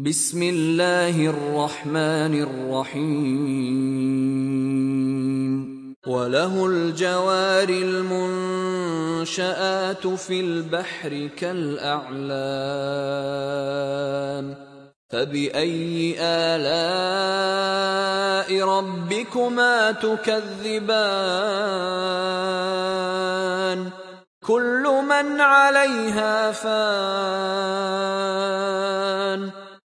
بسم الله الرحمن الرحيم. وله الجوار المنشآت في البحر كالأعلام. فبأي آلاء ربكما تكذبان؟ كل من عليها فان.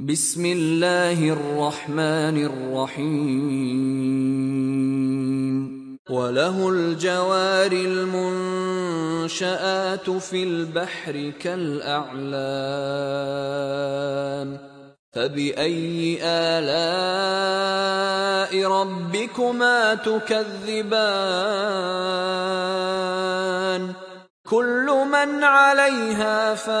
بسم الله الرحمن الرحيم. وله الجوار المنشآت في البحر كالأعلام. فبأي آلاء ربكما تكذبان؟ كل من عليها فان.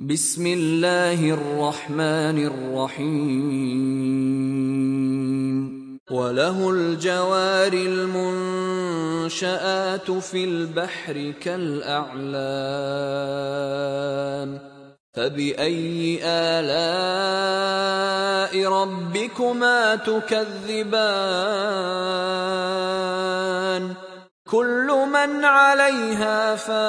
بسم الله الرحمن الرحيم. وله الجوار المنشآت في البحر كالأعلام. فبأي آلاء ربكما تكذبان؟ كل من عليها فان.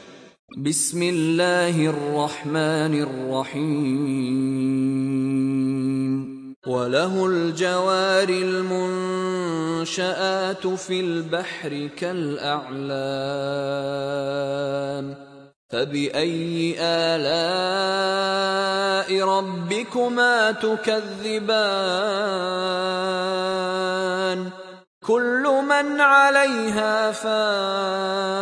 بسم الله الرحمن الرحيم وله الجوار المنشآت في البحر كالأعلام فبأي آلاء ربكما تكذبان كل من عليها فان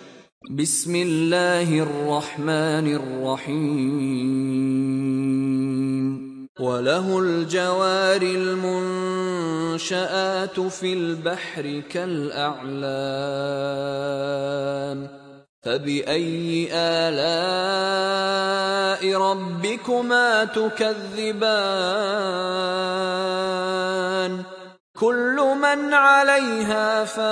بسم الله الرحمن الرحيم. وله الجوار المنشآت في البحر كالأعلام. فبأي آلاء ربكما تكذبان؟ كل من عليها فان.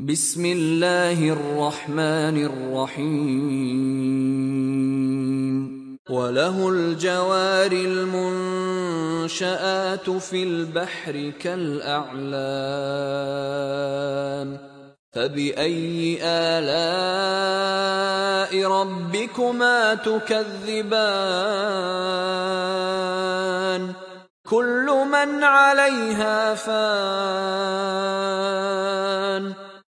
بسم الله الرحمن الرحيم. وله الجوار المنشآت في البحر كالأعلام. فبأي آلاء ربكما تكذبان؟ كل من عليها فان.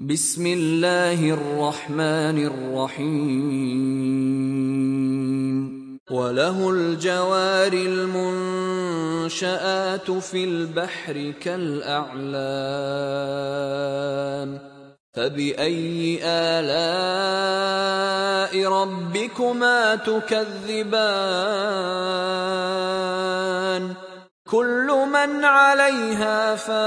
بسم الله الرحمن الرحيم. وله الجوار المنشآت في البحر كالأعلام. فبأي آلاء ربكما تكذبان؟ كل من عليها فان.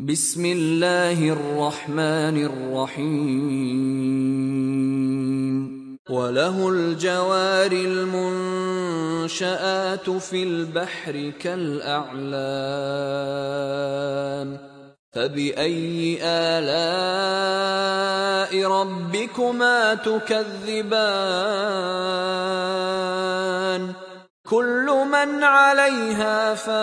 بسم الله الرحمن الرحيم. وله الجوار المنشآت في البحر كالأعلام. فبأي آلاء ربكما تكذبان؟ كل من عليها فان.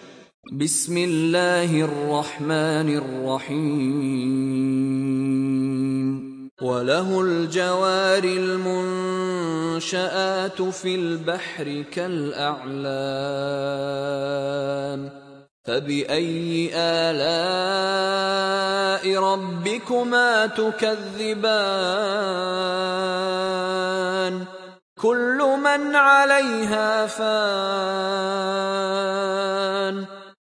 بسم الله الرحمن الرحيم. وله الجوار المنشآت في البحر كالأعلام. فبأي آلاء ربكما تكذبان؟ كل من عليها فان.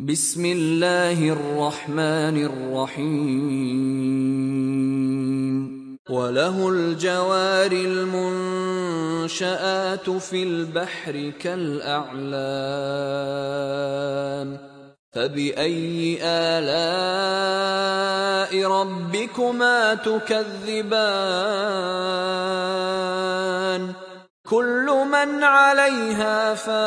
بسم الله الرحمن الرحيم. وله الجوار المنشآت في البحر كالأعلام. فبأي آلاء ربكما تكذبان؟ كل من عليها فان.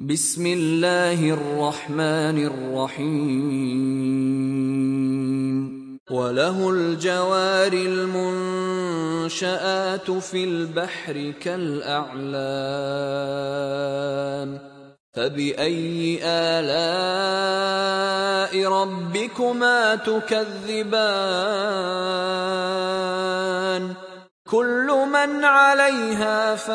بسم الله الرحمن الرحيم. وله الجوار المنشآت في البحر كالأعلام. فبأي آلاء ربكما تكذبان؟ كل من عليها فان.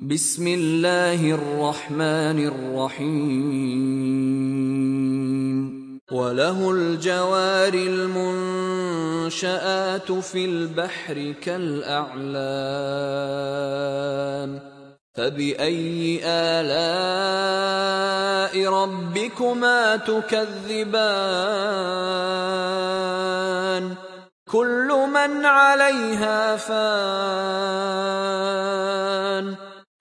بسم الله الرحمن الرحيم. وله الجوار المنشآت في البحر كالأعلام. فبأي آلاء ربكما تكذبان؟ كل من عليها فان.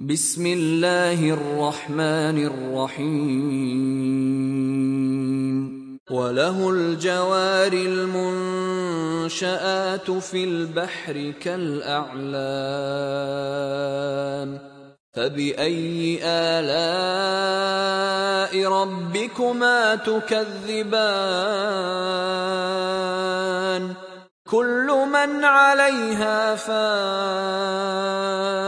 بسم الله الرحمن الرحيم. وله الجوار المنشآت في البحر كالأعلام. فبأي آلاء ربكما تكذبان؟ كل من عليها فان.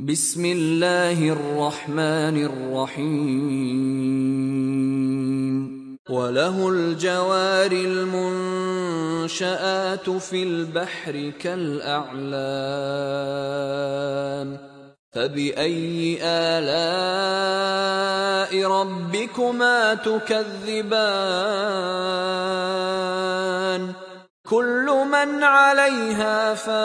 بسم الله الرحمن الرحيم. وله الجوار المنشآت في البحر كالأعلام. فبأي آلاء ربكما تكذبان؟ كل من عليها فان.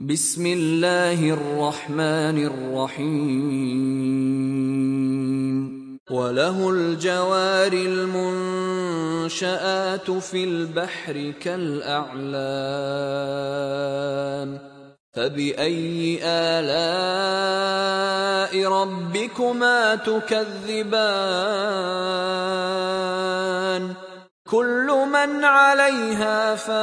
بسم الله الرحمن الرحيم. وله الجوار المنشآت في البحر كالأعلام. فبأي آلاء ربكما تكذبان؟ كل من عليها فان.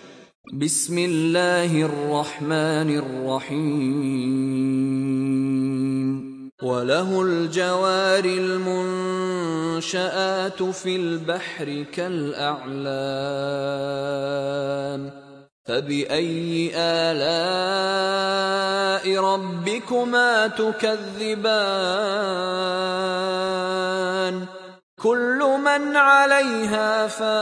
بسم الله الرحمن الرحيم. وله الجوار المنشآت في البحر كالأعلام. فبأي آلاء ربكما تكذبان؟ كل من عليها فان.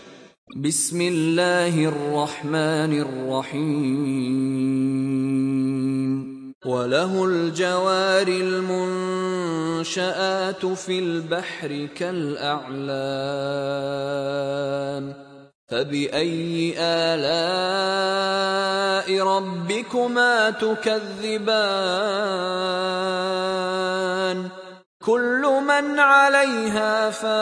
بسم الله الرحمن الرحيم. وله الجوار المنشآت في البحر كالأعلام. فبأي آلاء ربكما تكذبان؟ كل من عليها فان.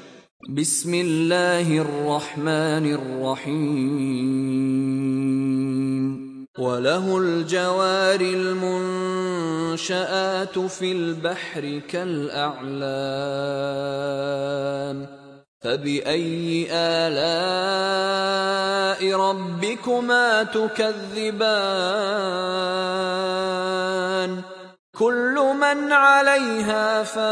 بسم الله الرحمن الرحيم. وله الجوار المنشآت في البحر كالأعلام. فبأي آلاء ربكما تكذبان؟ كل من عليها فان.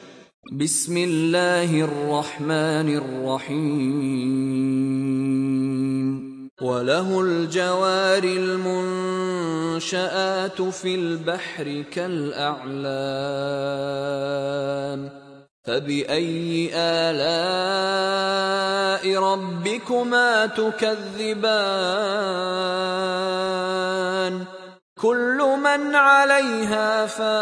بسم الله الرحمن الرحيم. وله الجوار المنشآت في البحر كالأعلام. فبأي آلاء ربكما تكذبان؟ كل من عليها فان.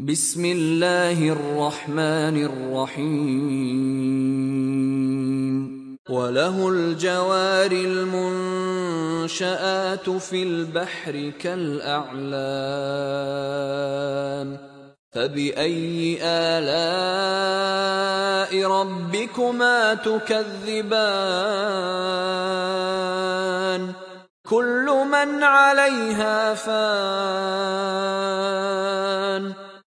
بسم الله الرحمن الرحيم. وله الجوار المنشآت في البحر كالأعلام فبأي آلاء ربكما تكذبان؟ كل من عليها فان.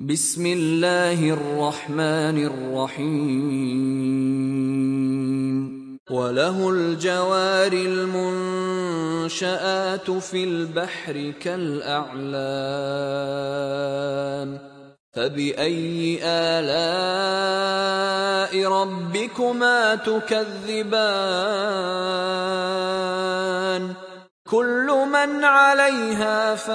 بسم الله الرحمن الرحيم. وله الجوار المنشآت في البحر كالأعلام. فبأي آلاء ربكما تكذبان؟ كل من عليها فان.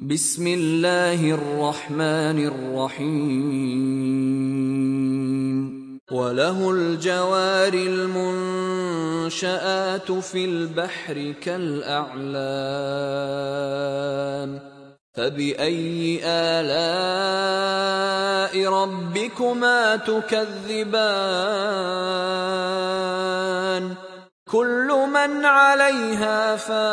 بسم الله الرحمن الرحيم. وله الجوار المنشآت في البحر كالأعلام. فبأي آلاء ربكما تكذبان؟ كل من عليها فان.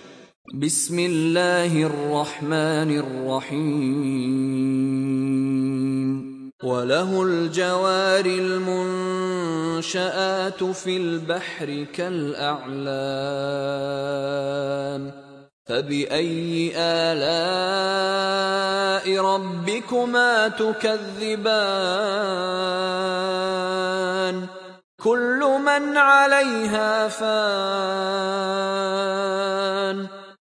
بسم الله الرحمن الرحيم. وله الجوار المنشآت في البحر كالأعلام. فبأي آلاء ربكما تكذبان؟ كل من عليها فان.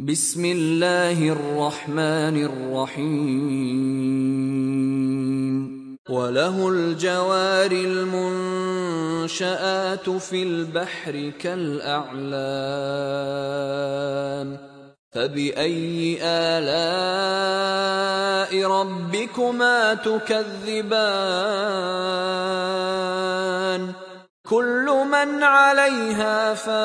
بسم الله الرحمن الرحيم. وله الجوار المنشآت في البحر كالأعلام. فبأي آلاء ربكما تكذبان؟ كل من عليها فان.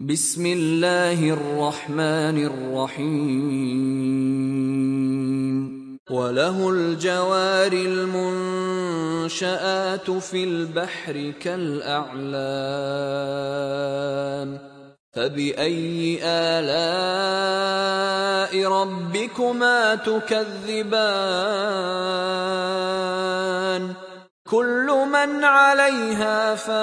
بسم الله الرحمن الرحيم. وله الجوار المنشآت في البحر كالأعلام. فبأي آلاء ربكما تكذبان؟ كل من عليها فان.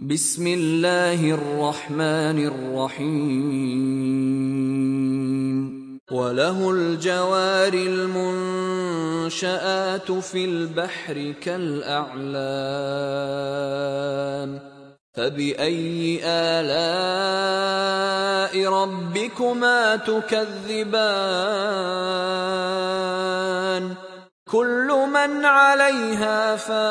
بسم الله الرحمن الرحيم. وله الجوار المنشآت في البحر كالأعلام. فبأي آلاء ربكما تكذبان؟ كل من عليها فان.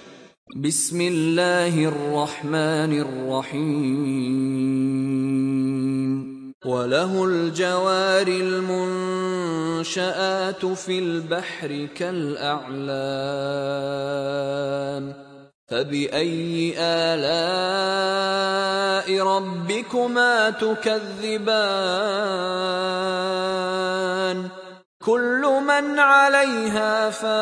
بسم الله الرحمن الرحيم. وله الجوار المنشآت في البحر كالأعلام فبأي آلاء ربكما تكذبان؟ كل من عليها فان.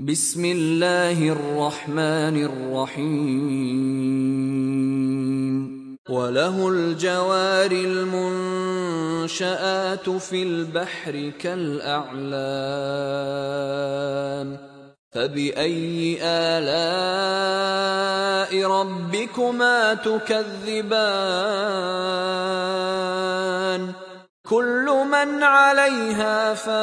بسم الله الرحمن الرحيم. وله الجوار المنشآت في البحر كالأعلام. فبأي آلاء ربكما تكذبان؟ كل من عليها فان.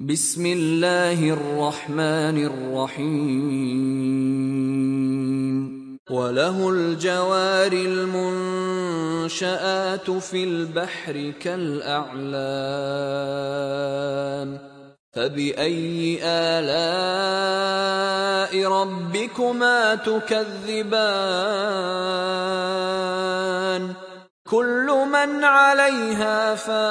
بسم الله الرحمن الرحيم. وله الجوار المنشآت في البحر كالأعلام. فبأي آلاء ربكما تكذبان؟ كل من عليها فان.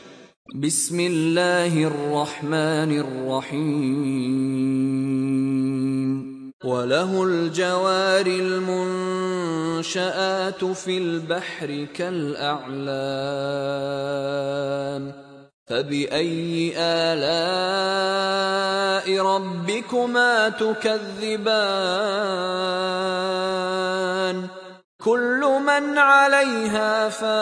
بسم الله الرحمن الرحيم. وله الجوار المنشآت في البحر كالأعلام فبأي آلاء ربكما تكذبان؟ كل من عليها فان.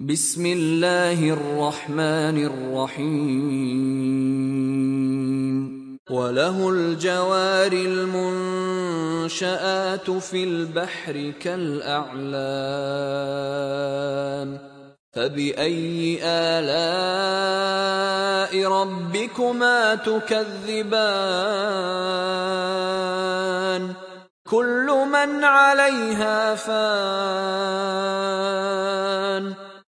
بسم الله الرحمن الرحيم. وله الجوار المنشآت في البحر كالأعلام فبأي آلاء ربكما تكذبان؟ كل من عليها فان.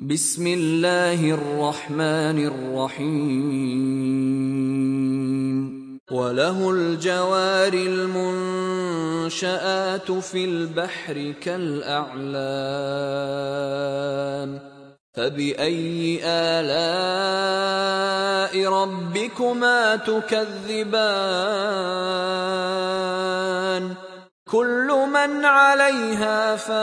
بسم الله الرحمن الرحيم. وله الجوار المنشآت في البحر كالأعلام. فبأي آلاء ربكما تكذبان؟ كل من عليها فان.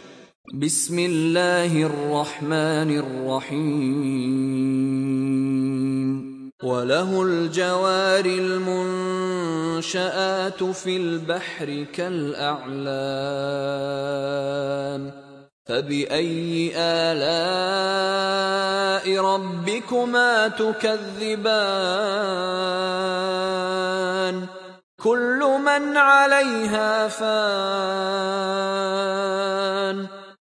بسم الله الرحمن الرحيم. وله الجوار المنشآت في البحر كالأعلام. فبأي آلاء ربكما تكذبان؟ كل من عليها فان.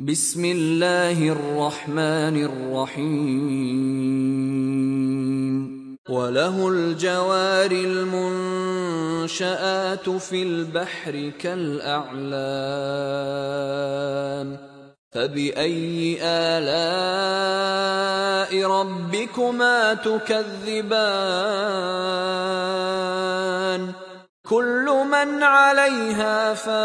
بسم الله الرحمن الرحيم. وله الجوار المنشآت في البحر كالأعلام. فبأي آلاء ربكما تكذبان؟ كل من عليها فان.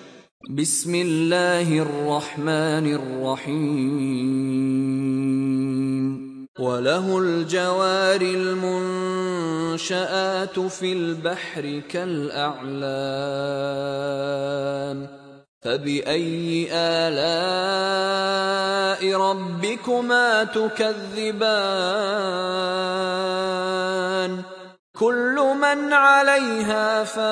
بسم الله الرحمن الرحيم. وله الجوار المنشآت في البحر كالأعلام. فبأي آلاء ربكما تكذبان؟ كل من عليها فان.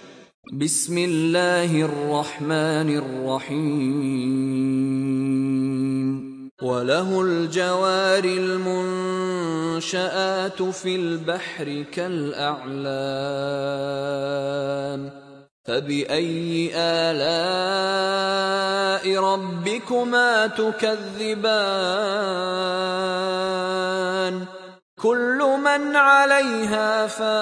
بسم الله الرحمن الرحيم. وله الجوار المنشآت في البحر كالأعلام. فبأي آلاء ربكما تكذبان؟ كل من عليها فان.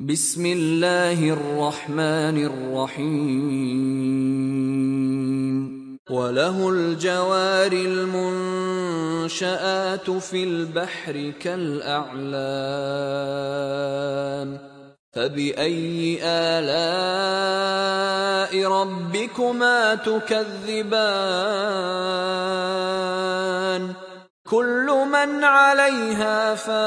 بسم الله الرحمن الرحيم. وله الجوار المنشآت في البحر كالأعلام فبأي آلاء ربكما تكذبان؟ كل من عليها فان.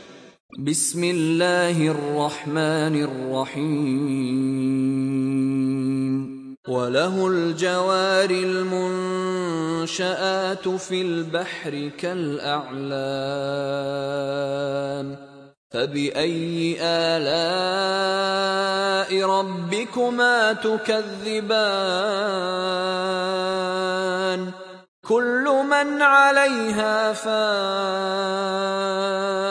بسم الله الرحمن الرحيم. وله الجوار المنشآت في البحر كالأعلام. فبأي آلاء ربكما تكذبان؟ كل من عليها فان.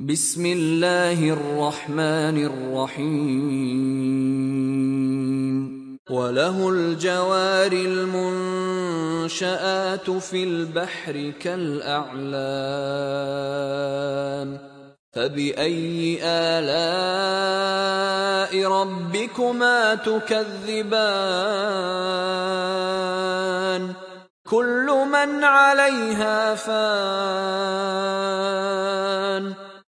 بسم الله الرحمن الرحيم. وله الجوار المنشآت في البحر كالأعلام. فبأي آلاء ربكما تكذبان؟ كل من عليها فان.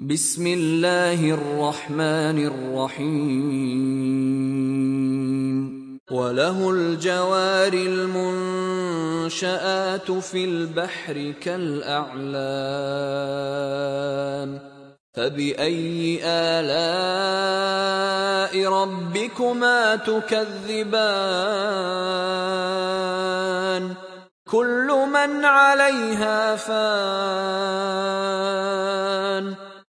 بسم الله الرحمن الرحيم. وله الجوار المنشآت في البحر كالأعلام. فبأي آلاء ربكما تكذبان؟ كل من عليها فان.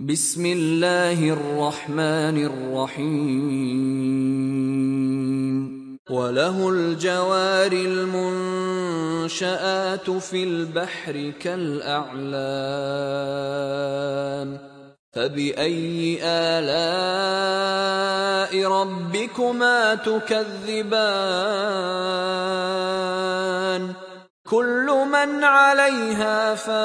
بسم الله الرحمن الرحيم. وله الجوار المنشآت في البحر كالأعلام. فبأي آلاء ربكما تكذبان؟ كل من عليها فان.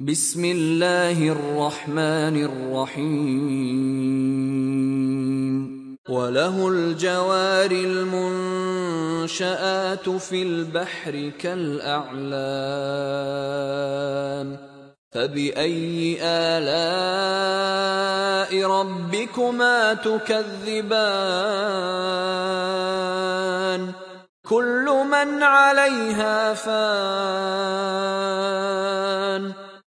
بسم الله الرحمن الرحيم. وله الجوار المنشآت في البحر كالأعلام. فبأي آلاء ربكما تكذبان؟ كل من عليها فان.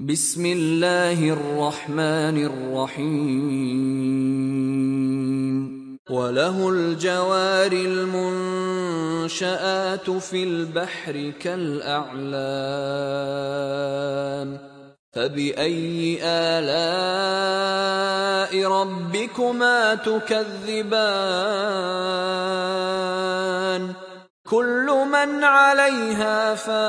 بسم الله الرحمن الرحيم. وله الجوار المنشآت في البحر كالأعلام. فبأي آلاء ربكما تكذبان؟ كل من عليها فان.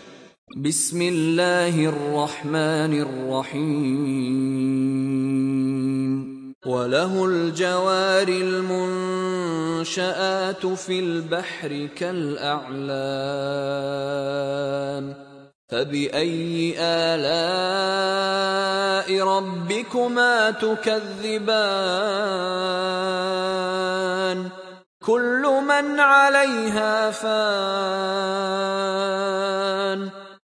بسم الله الرحمن الرحيم. وله الجوار المنشآت في البحر كالأعلام. فبأي آلاء ربكما تكذبان؟ كل من عليها فان.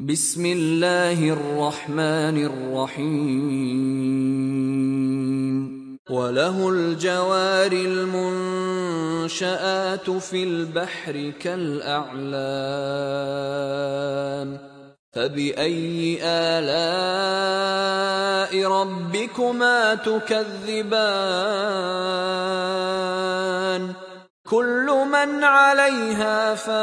بسم الله الرحمن الرحيم. وله الجوار المنشآت في البحر كالأعلام. فبأي آلاء ربكما تكذبان؟ كل من عليها فان.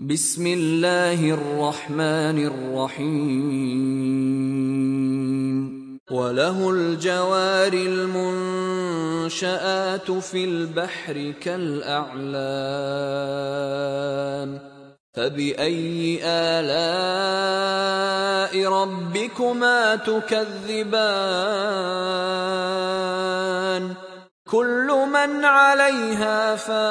بسم الله الرحمن الرحيم. وله الجوار المنشآت في البحر كالأعلام. فبأي آلاء ربكما تكذبان؟ كل من عليها فان.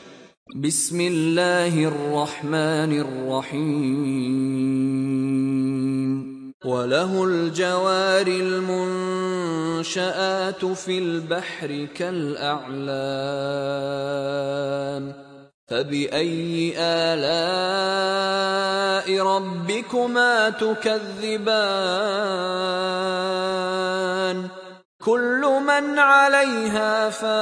بسم الله الرحمن الرحيم. وله الجوار المنشآت في البحر كالأعلام. فبأي آلاء ربكما تكذبان؟ كل من عليها فان.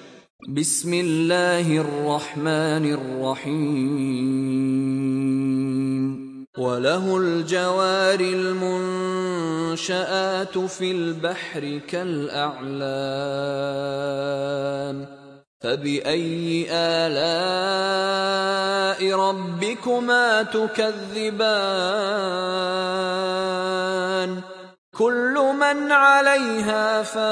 بسم الله الرحمن الرحيم. وله الجوار المنشآت في البحر كالأعلام. فبأي آلاء ربكما تكذبان؟ كل من عليها فان.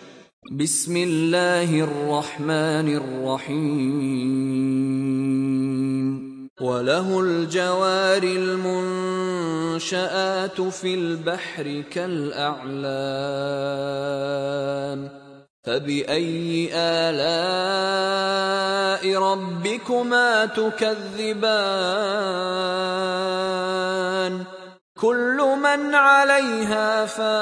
بسم الله الرحمن الرحيم. وله الجوار المنشآت في البحر كالأعلام. فبأي آلاء ربكما تكذبان؟ كل من عليها فان.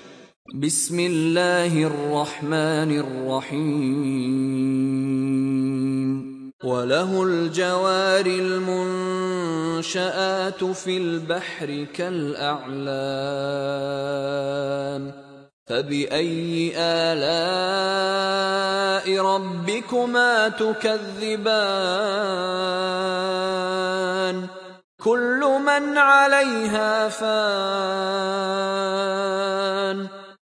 بسم الله الرحمن الرحيم. وله الجوار المنشآت في البحر كالأعلام. فبأي آلاء ربكما تكذبان؟ كل من عليها فان.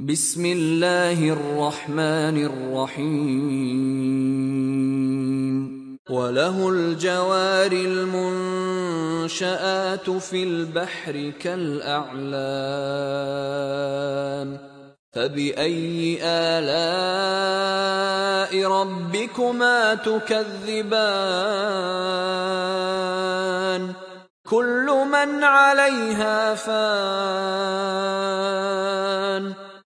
بسم الله الرحمن الرحيم. وله الجوار المنشآت في البحر كالأعلام. فبأي آلاء ربكما تكذبان؟ كل من عليها فان.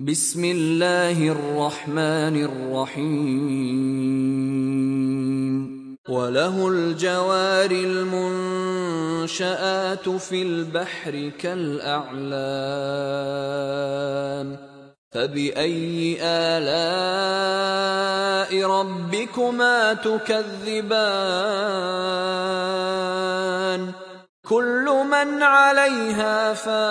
بسم الله الرحمن الرحيم. وله الجوار المنشآت في البحر كالأعلام. فبأي آلاء ربكما تكذبان؟ كل من عليها فان.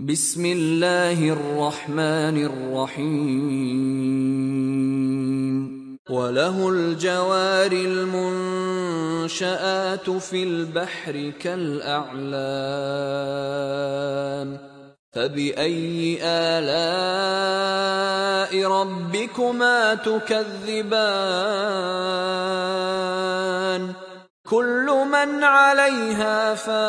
بسم الله الرحمن الرحيم. وله الجوار المنشآت في البحر كالأعلام. فبأي آلاء ربكما تكذبان؟ كل من عليها فان.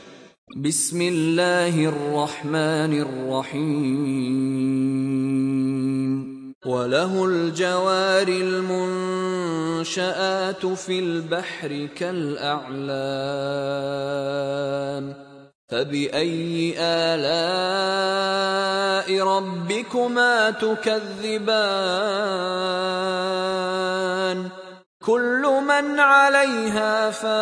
بسم الله الرحمن الرحيم. وله الجوار المنشآت في البحر كالأعلام. فبأي آلاء ربكما تكذبان؟ كل من عليها فان.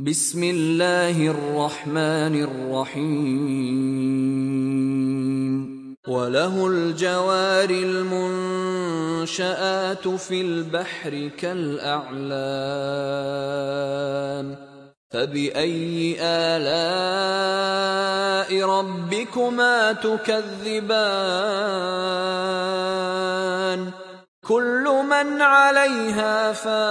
بسم الله الرحمن الرحيم. وله الجوار المنشآت في البحر كالأعلام. فبأي آلاء ربكما تكذبان؟ كل من عليها فان.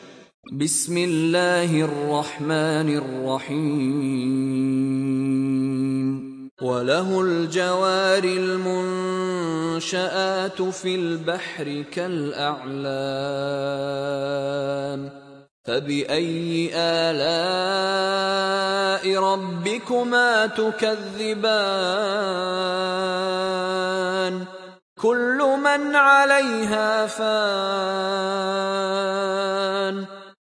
بسم الله الرحمن الرحيم. وله الجوار المنشآت في البحر كالأعلام. فبأي آلاء ربكما تكذبان؟ كل من عليها فان.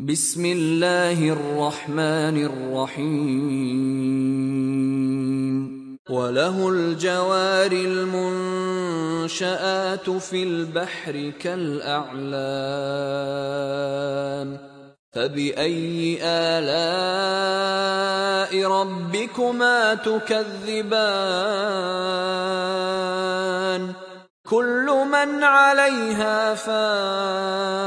بسم الله الرحمن الرحيم وله الجوار المنشآت في البحر كالأعلام فبأي آلاء ربكما تكذبان كل من عليها فان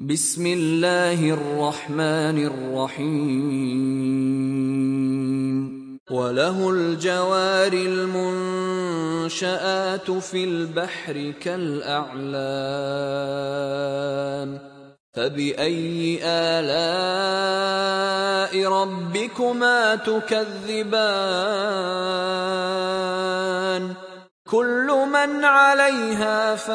بسم الله الرحمن الرحيم. وله الجوار المنشآت في البحر كالأعلام. فبأي آلاء ربكما تكذبان؟ كل من عليها فان.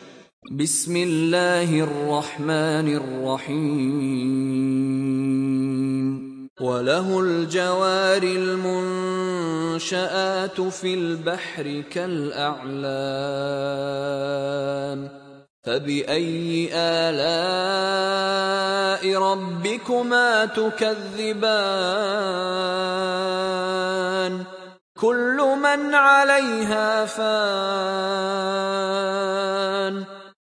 بسم الله الرحمن الرحيم. وله الجوار المنشآت في البحر كالأعلام. فبأي آلاء ربكما تكذبان؟ كل من عليها فان.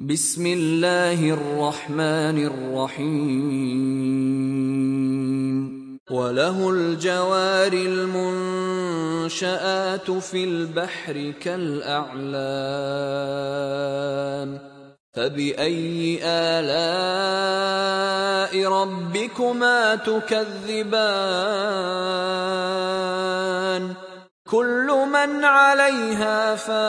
بسم الله الرحمن الرحيم. وله الجوار المنشآت في البحر كالأعلام. فبأي آلاء ربكما تكذبان؟ كل من عليها فان.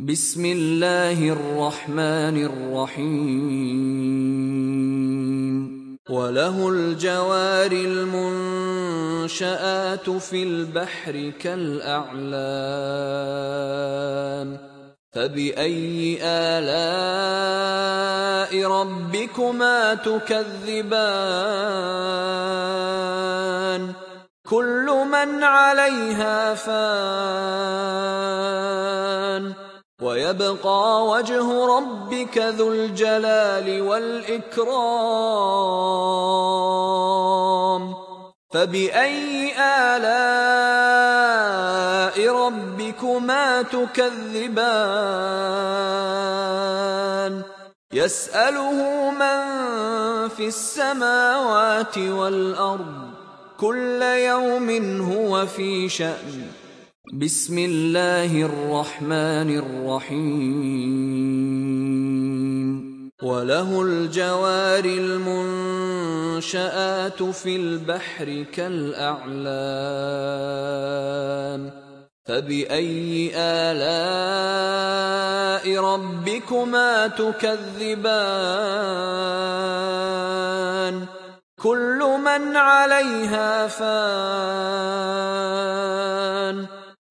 بسم الله الرحمن الرحيم. وله الجوار المنشآت في البحر كالأعلام. فبأي آلاء ربكما تكذبان؟ كل من عليها فان. ويبقى وجه ربك ذو الجلال والإكرام. فبأي آلاء ربكما تكذبان؟ يسأله من في السماوات والأرض كل يوم هو في شأن. بسم الله الرحمن الرحيم. وله الجوار المنشآت في البحر كالأعلام. فبأي آلاء ربكما تكذبان؟ كل من عليها فان.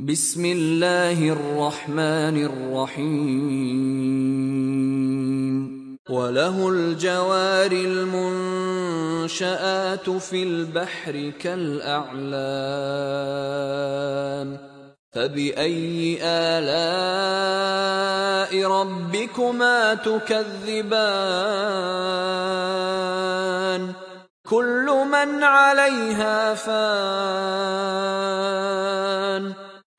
بسم الله الرحمن الرحيم. وله الجوار المنشآت في البحر كالأعلام. فبأي آلاء ربكما تكذبان؟ كل من عليها فان.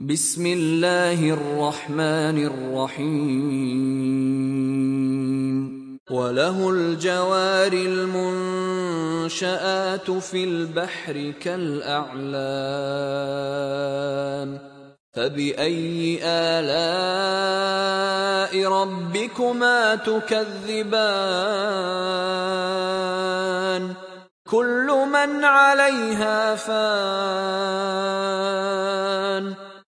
بسم الله الرحمن الرحيم. وله الجوار المنشآت في البحر كالأعلام. فبأي آلاء ربكما تكذبان؟ كل من عليها فان.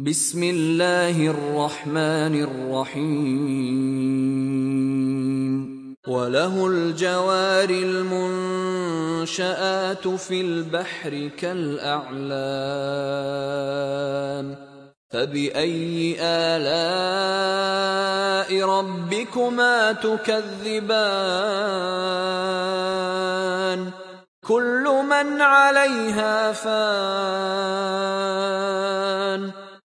بسم الله الرحمن الرحيم. وله الجوار المنشآت في البحر كالأعلام. فبأي آلاء ربكما تكذبان؟ كل من عليها فان.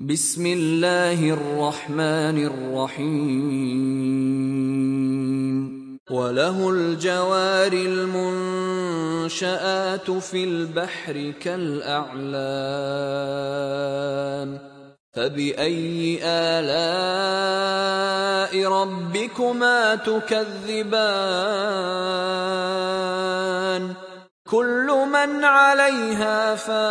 بسم الله الرحمن الرحيم. وله الجوار المنشآت في البحر كالأعلام. فبأي آلاء ربكما تكذبان؟ كل من عليها فان.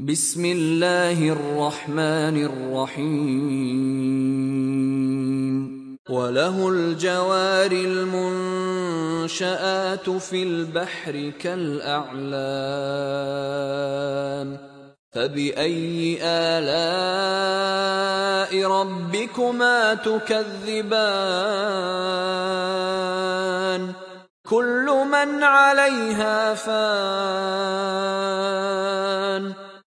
بسم الله الرحمن الرحيم. وله الجوار المنشآت في البحر كالأعلام. فبأي آلاء ربكما تكذبان؟ كل من عليها فان.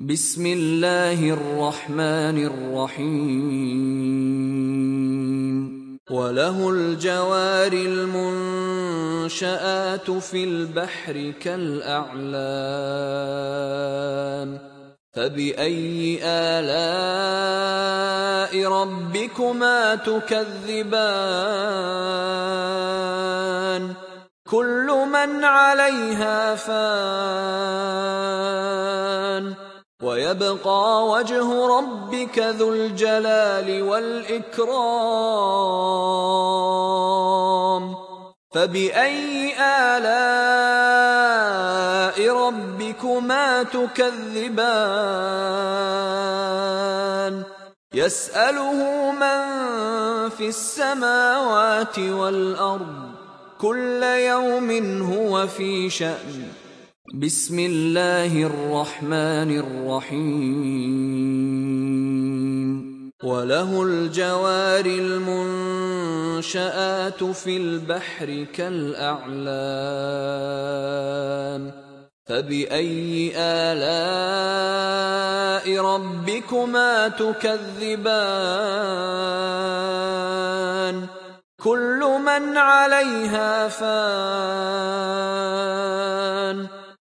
بسم الله الرحمن الرحيم. وله الجوار المنشآت في البحر كالأعلام. فبأي آلاء ربكما تكذبان؟ كل من عليها فان. ويبقى وجه ربك ذو الجلال والإكرام. فبأي آلاء ربكما تكذبان؟ يسأله من في السماوات والأرض كل يوم هو في شأن. بسم الله الرحمن الرحيم. وله الجوار المنشآت في البحر كالأعلام. فبأي آلاء ربكما تكذبان؟ كل من عليها فان.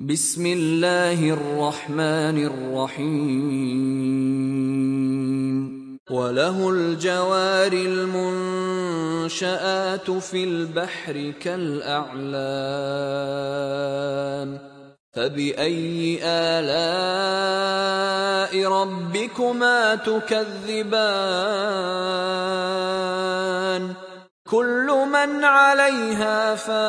بسم الله الرحمن الرحيم. وله الجوار المنشآت في البحر كالأعلام. فبأي آلاء ربكما تكذبان؟ كل من عليها فان.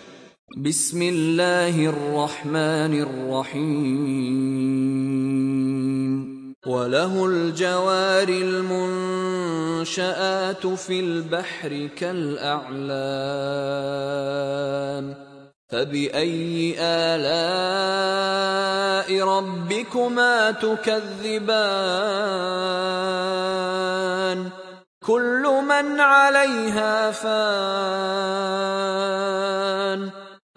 بسم الله الرحمن الرحيم. وله الجوار المنشآت في البحر كالأعلام. فبأي آلاء ربكما تكذبان؟ كل من عليها فان.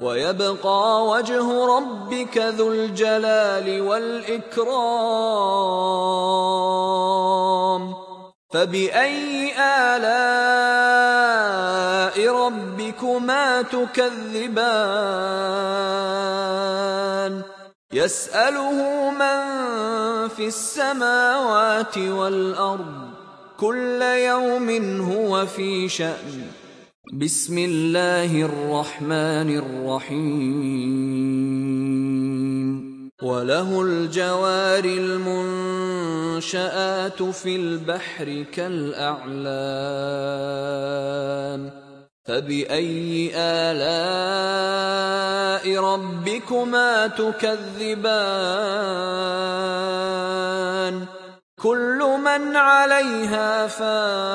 ويبقى وجه ربك ذو الجلال والإكرام. فبأي آلاء ربكما تكذبان؟ يسأله من في السماوات والأرض. كل يوم هو في شأن. بسم الله الرحمن الرحيم. وله الجوار المنشآت في البحر كالأعلام. فبأي آلاء ربكما تكذبان؟ كل من عليها فان.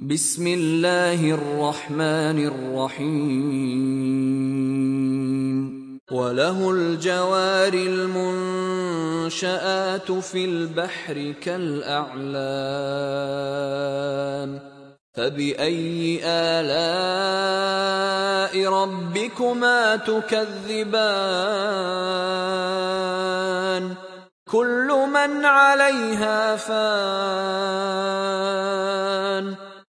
بسم الله الرحمن الرحيم. وله الجوار المنشآت في البحر كالأعلام. فبأي آلاء ربكما تكذبان؟ كل من عليها فان.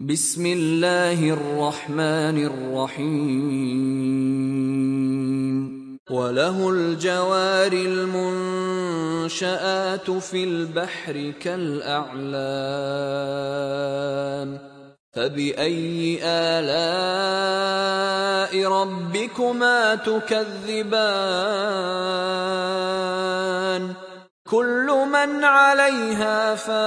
بسم الله الرحمن الرحيم. وله الجوار المنشآت في البحر كالأعلام فبأي آلاء ربكما تكذبان؟ كل من عليها فان.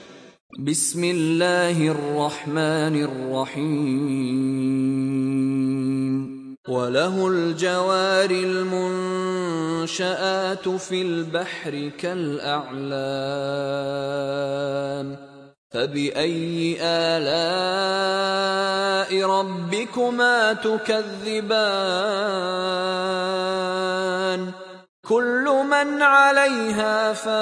بسم الله الرحمن الرحيم. وله الجوار المنشآت في البحر كالأعلام. فبأي آلاء ربكما تكذبان؟ كل من عليها فان.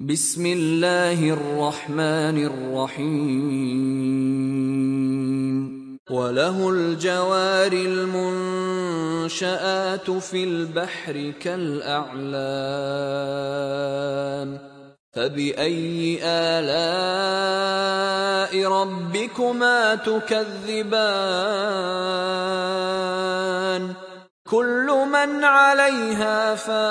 بسم الله الرحمن الرحيم. وله الجوار المنشآت في البحر كالأعلام. فبأي آلاء ربكما تكذبان؟ كل من عليها فان.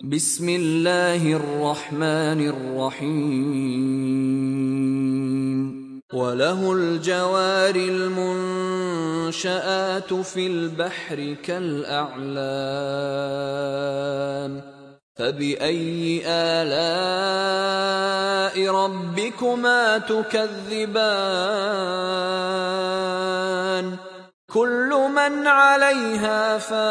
بسم الله الرحمن الرحيم. وله الجوار المنشآت في البحر كالأعلام فبأي آلاء ربكما تكذبان؟ كل من عليها فان.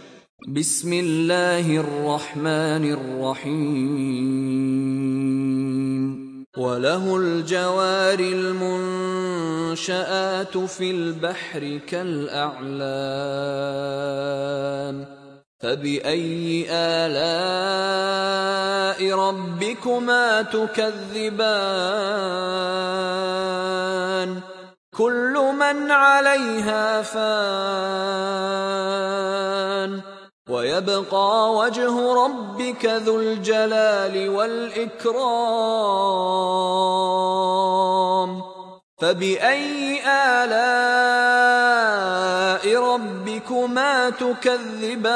بسم الله الرحمن الرحيم. وله الجوار المنشآت في البحر كالأعلام فبأي آلاء ربكما تكذبان؟ كل من عليها فان. ويبقى وجه ربك ذو الجلال والإكرام. فبأي آلاء ربكما تكذبان؟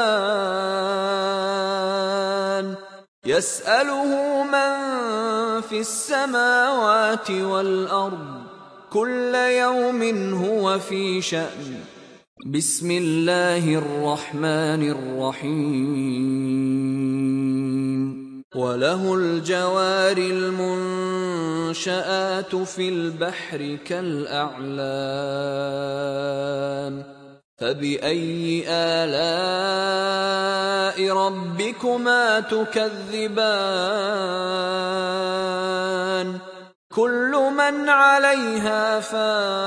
يسأله من في السماوات والأرض كل يوم هو في شأن. بسم الله الرحمن الرحيم. وله الجوار المنشآت في البحر كالأعلام. فبأي آلاء ربكما تكذبان؟ كل من عليها فان.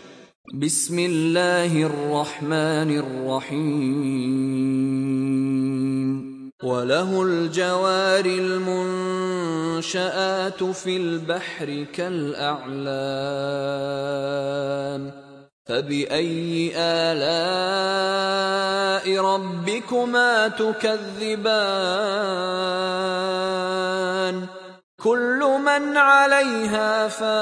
بسم الله الرحمن الرحيم. وله الجوار المنشآت في البحر كالأعلام. فبأي آلاء ربكما تكذبان؟ كل من عليها فان.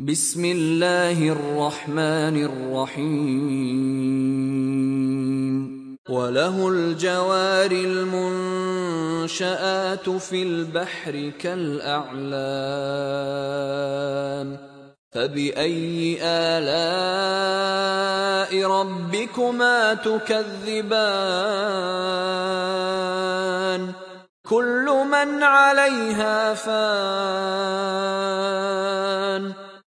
بسم الله الرحمن الرحيم. وله الجوار المنشآت في البحر كالأعلام. فبأي آلاء ربكما تكذبان؟ كل من عليها فان.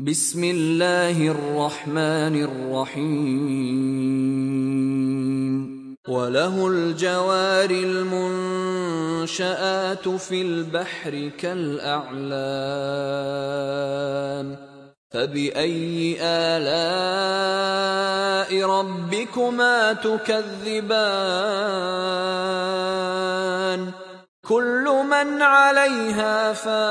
بسم الله الرحمن الرحيم. وله الجوار المنشآت في البحر كالأعلام. فبأي آلاء ربكما تكذبان؟ كل من عليها فان.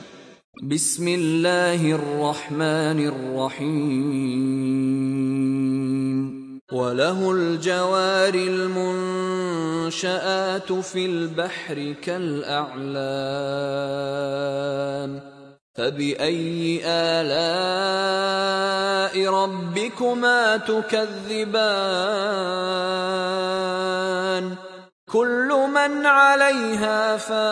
بسم الله الرحمن الرحيم. وله الجوار المنشآت في البحر كالأعلام. فبأي آلاء ربكما تكذبان؟ كل من عليها فان.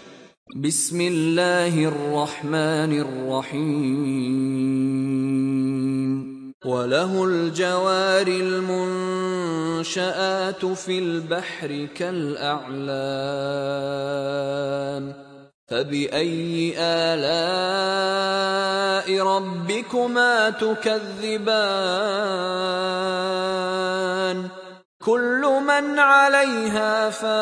بسم الله الرحمن الرحيم. وله الجوار المنشآت في البحر كالأعلام فبأي آلاء ربكما تكذبان؟ كل من عليها فان.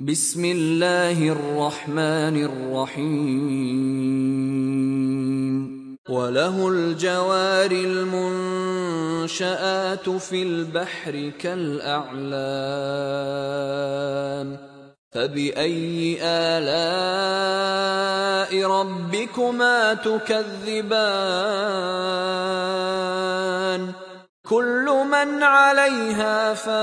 بسم الله الرحمن الرحيم. وله الجوار المنشآت في البحر كالأعلام. فبأي آلاء ربكما تكذبان؟ كل من عليها فان.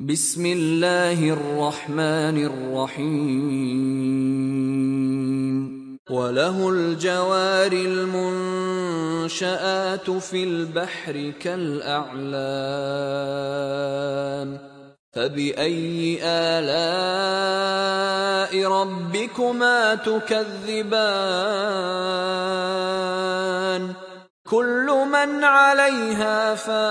بسم الله الرحمن الرحيم. وله الجوار المنشآت في البحر كالأعلام. فبأي آلاء ربكما تكذبان؟ كل من عليها فان.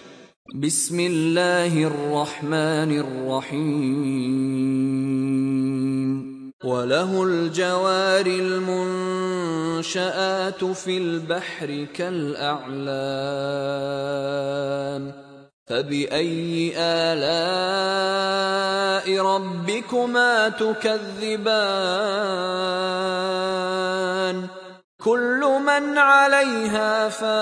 بسم الله الرحمن الرحيم. وله الجوار المنشآت في البحر كالأعلام. فبأي آلاء ربكما تكذبان؟ كل من عليها فان.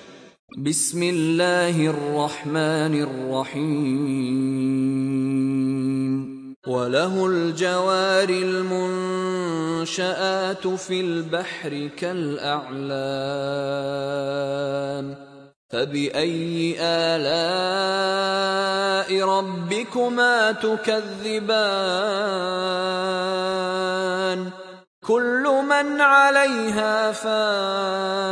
بسم الله الرحمن الرحيم. وله الجوار المنشآت في البحر كالأعلام فبأي آلاء ربكما تكذبان؟ كل من عليها فان.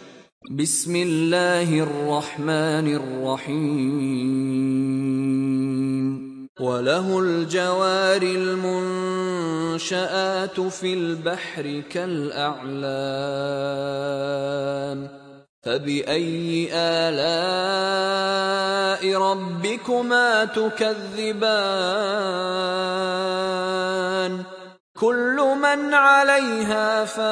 بسم الله الرحمن الرحيم. وله الجوار المنشآت في البحر كالأعلام. فبأي آلاء ربكما تكذبان؟ كل من عليها فان.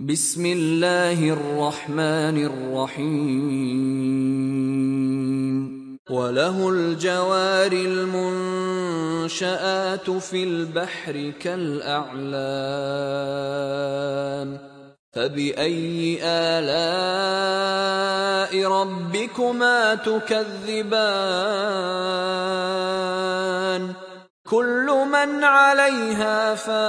بسم الله الرحمن الرحيم. وله الجوار المنشآت في البحر كالأعلام. فبأي آلاء ربكما تكذبان؟ كل من عليها فان.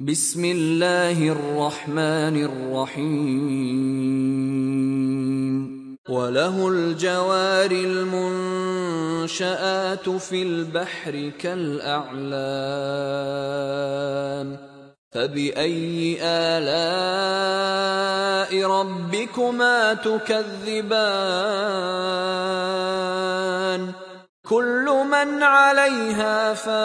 بسم الله الرحمن الرحيم. وله الجوار المنشآت في البحر كالأعلام. فبأي آلاء ربكما تكذبان؟ كل من عليها فان.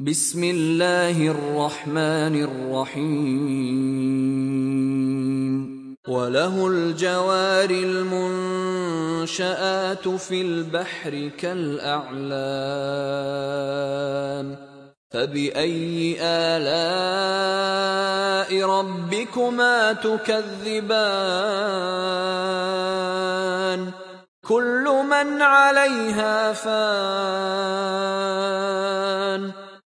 بسم الله الرحمن الرحيم. وله الجوار المنشآت في البحر كالأعلام. فبأي آلاء ربكما تكذبان؟ كل من عليها فان.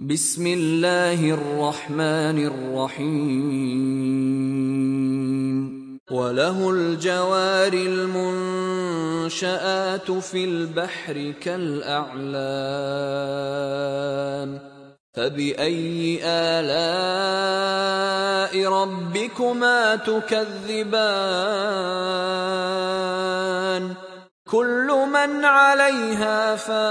بسم الله الرحمن الرحيم. وله الجوار المنشآت في البحر كالأعلام. فبأي آلاء ربكما تكذبان؟ كل من عليها فان.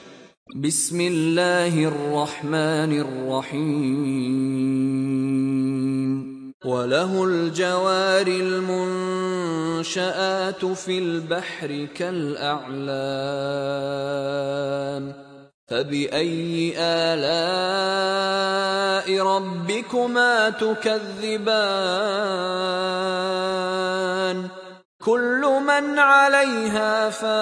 بسم الله الرحمن الرحيم. وله الجوار المنشآت في البحر كالأعلام. فبأي آلاء ربكما تكذبان؟ كل من عليها فان.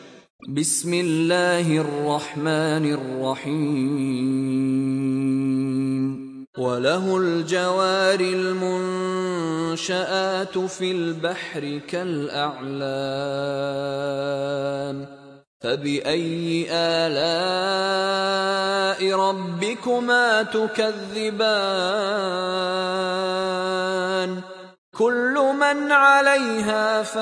بسم الله الرحمن الرحيم. وله الجوار المنشآت في البحر كالأعلام. فبأي آلاء ربكما تكذبان؟ كل من عليها فان.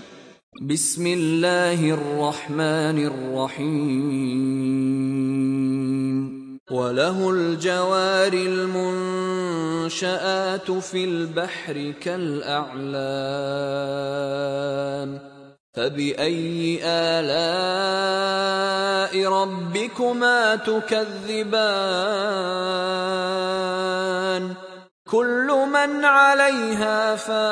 بسم الله الرحمن الرحيم. وله الجوار المنشآت في البحر كالأعلام. فبأي آلاء ربكما تكذبان؟ كل من عليها فان.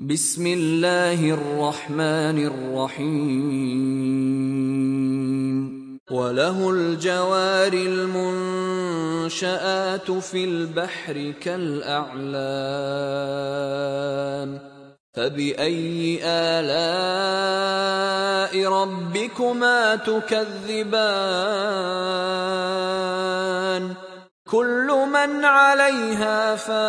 بسم الله الرحمن الرحيم. وله الجوار المنشآت في البحر كالأعلام. فبأي آلاء ربكما تكذبان؟ كل من عليها فان.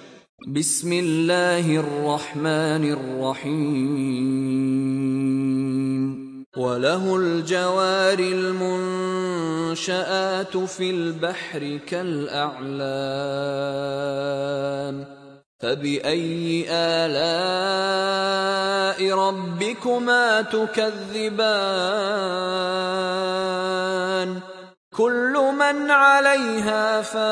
بسم الله الرحمن الرحيم. وله الجوار المنشآت في البحر كالأعلام. فبأي آلاء ربكما تكذبان؟ كل من عليها فان.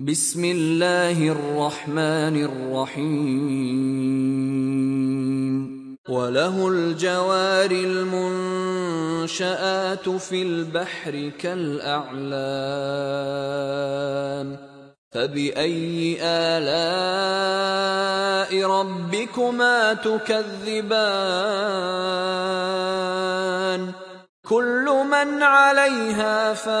بسم الله الرحمن الرحيم. وله الجوار المنشآت في البحر كالأعلام. فبأي آلاء ربكما تكذبان؟ كل من عليها فان.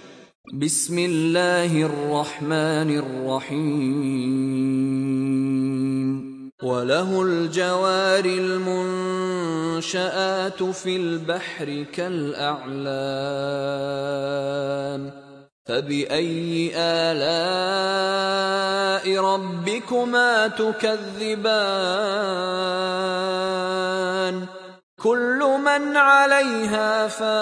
بسم الله الرحمن الرحيم. وله الجوار المنشآت في البحر كالأعلام. فبأي آلاء ربكما تكذبان؟ كل من عليها فان.